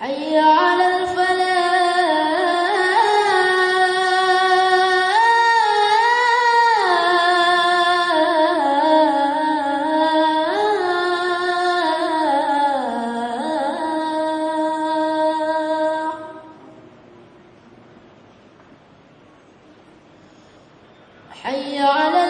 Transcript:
حي على حي على